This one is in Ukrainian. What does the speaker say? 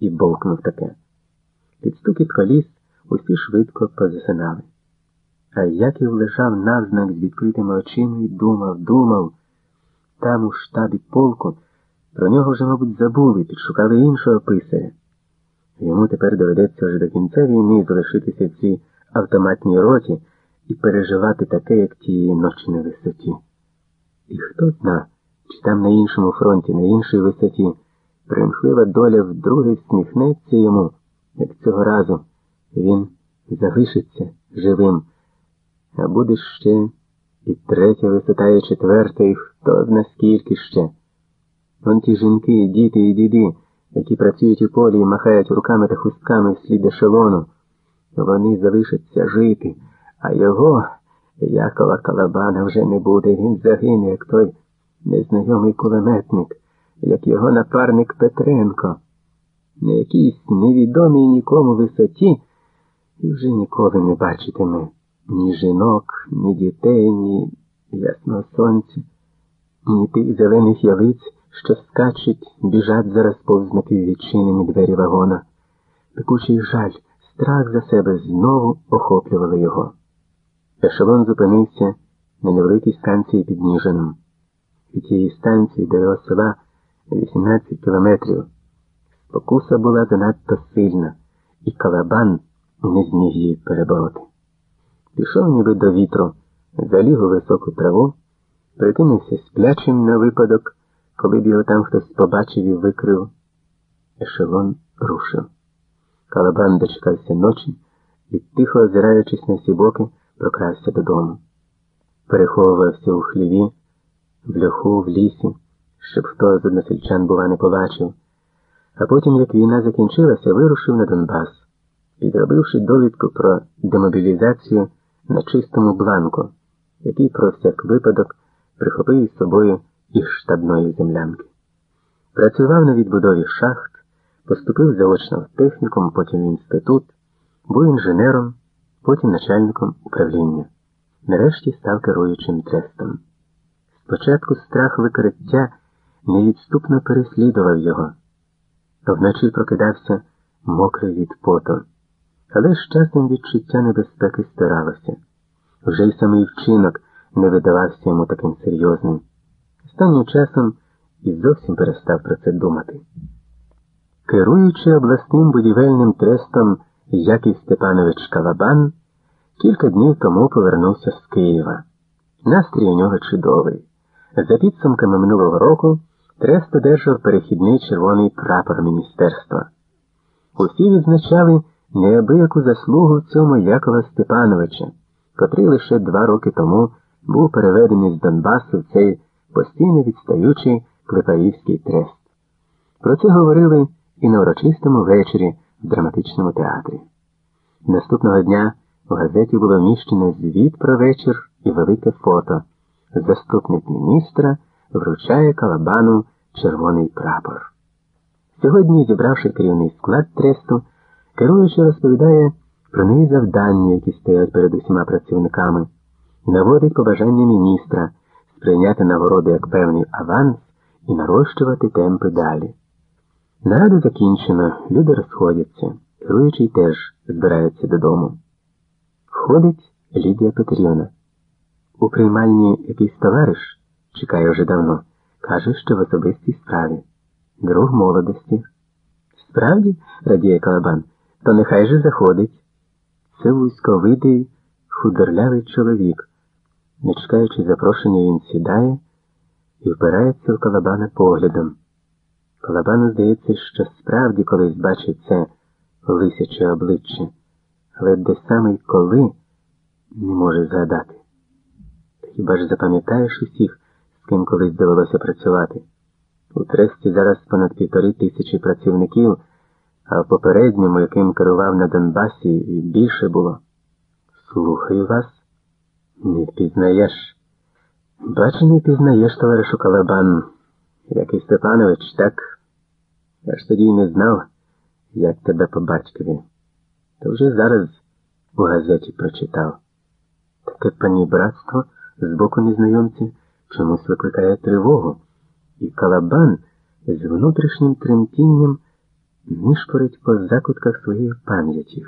і бовкнув таке. Під стукіт коліс усі швидко позасинали. А Яків лежав навзнак з відкритими очима і думав, думав, там у штабі полку про нього вже, мабуть, забули, підшукали іншого писаря. Йому тепер доведеться вже до кінця війни залишитися в цій автоматній роті і переживати таке, як тієї ночі на висоті. І хто зна, чи там на іншому фронті, на іншій висоті, примхлива доля вдруге всміхнеться йому, як цього разу він залишиться живим, а буде ще і третя висота, і четверта, і хто зна скільки ще. Вон ті жінки, діти, і діди, які працюють у полі і махають руками та хустками вслід ешелону, вони залишаться жити, а його, Якова Калабана, вже не буде. Він загине, як той незнайомий кулеметник, як його напарник Петренко, на якійсь невідомій нікому висоті і вже ніколи не бачитиме ні жінок, ні дітей, ні ясного сонця, ні тих зелених ялиць що скачуть, біжать зараз повз напіввідчинені двері вагона. Пекучий жаль, страх за себе знову охоплювали його. Ешелон зупинився на невеликій станції під Ніжином. Від тієї станції до його села 18 кілометрів. Спокуса була занадто сильна, і калабан не зміг її перебороти. Пішов ніби до вітру, заліг у високу траву, прикинувся сплячим на випадок коли б його там хтось побачив і викрив, ешелон рушив. Калабан дочекався ночі і, тихо озираючись на всі боки, прокрався додому. Переховувався у хліві, в льоху, в лісі, щоб хто з односельчан, бува, не побачив, а потім, як війна закінчилася, вирушив на Донбас, підробивши довідку про демобілізацію на чистому бланку, який про всяк випадок прихопив із собою із штабної землянки. Працював на відбудові шахт, поступив заочно в технікум, потім в інститут, був інженером, потім начальником управління. Нарешті став керуючим трестом. Спочатку страх викриття невідступно переслідував його. Вночі прокидався мокрий від поту. Але з часом відчуття небезпеки стиралося. Вже й самий вчинок не видавався йому таким серйозним. Останнім часом і зовсім перестав про це думати. Керуючи обласним будівельним трестом Яків Степанович Калабан, кілька днів тому повернувся з Києва. Настрій у нього чудовий. За підсумками минулого року трест одержав перехідний червоний прапор міністерства. Усі відзначали неабияку заслугу цьому Якова Степановича, котрий лише два роки тому був переведений з Донбасу в цей постійно відстаючий Клепаївський трест. Про це говорили і на урочистому вечорі в драматичному театрі. Наступного дня в газеті було вміщено звіт про вечір і велике фото. Заступник міністра вручає калабану червоний прапор. Сьогодні, зібравши керівний склад тресту, керуючий розповідає про неї завдання, які стоять перед усіма працівниками, наводить побажання міністра сприйняти нагороду як певний аванс і нарощувати темпи далі. Нарада закінчена, люди розходяться, керуючий теж збирається додому. Входить Лідія Петрівна. У приймальні якийсь товариш чекає вже давно, каже, що в особистій справі. Друг молодості. Справді, радіє Калабан, то нехай же заходить. Це вузьковидий, худорлявий чоловік. Не чекаючи запрошення, він сідає і впирається в Калабана поглядом. Калабану здається, що справді колись бачить це лисяче обличчя, але де саме й коли не може згадати. Хіба ж запам'ятаєш усіх, ким колись довелося працювати? У тресті зараз понад півтори тисячі працівників, а в попередньому, яким керував на Донбасі, більше було. Слухаю вас. Не впізнаєш. Бачу, не впізнаєш, товаришу Калабан, як і Степанович, так? Я ж тоді й не знав, як тебе по батькові. То вже зараз у газеті прочитав. Таке пані братство з боку незнайомця чомусь викликає тривогу, і Калабан з внутрішнім тремтінням нишпорить по закутках своєї пам'яті.